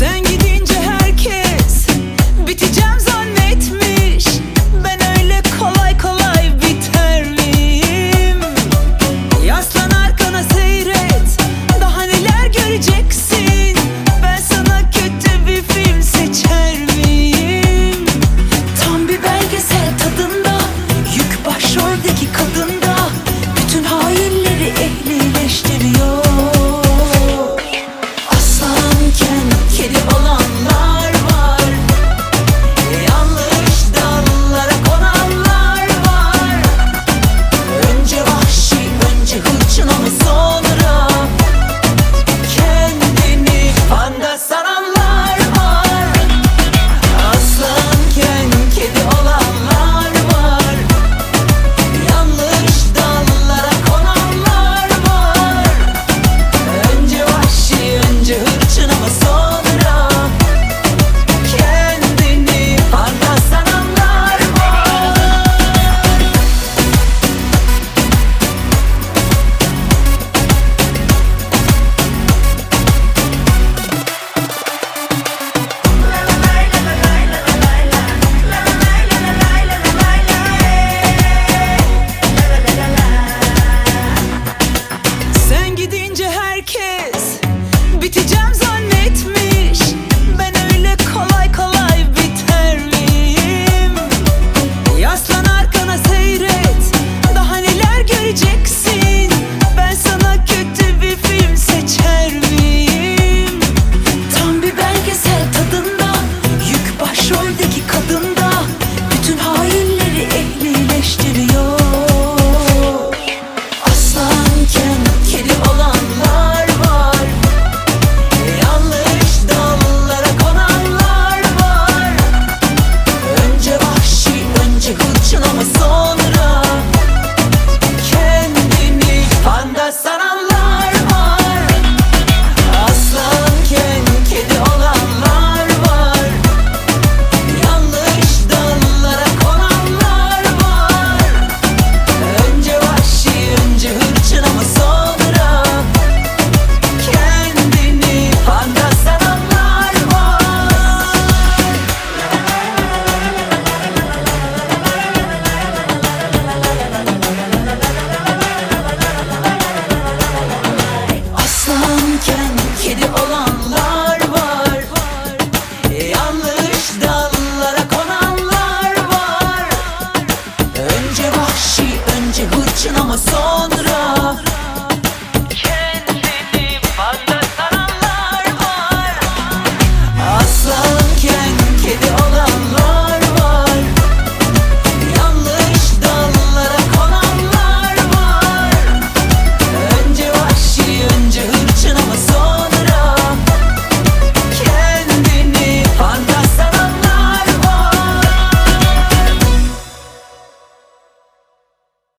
Sen you.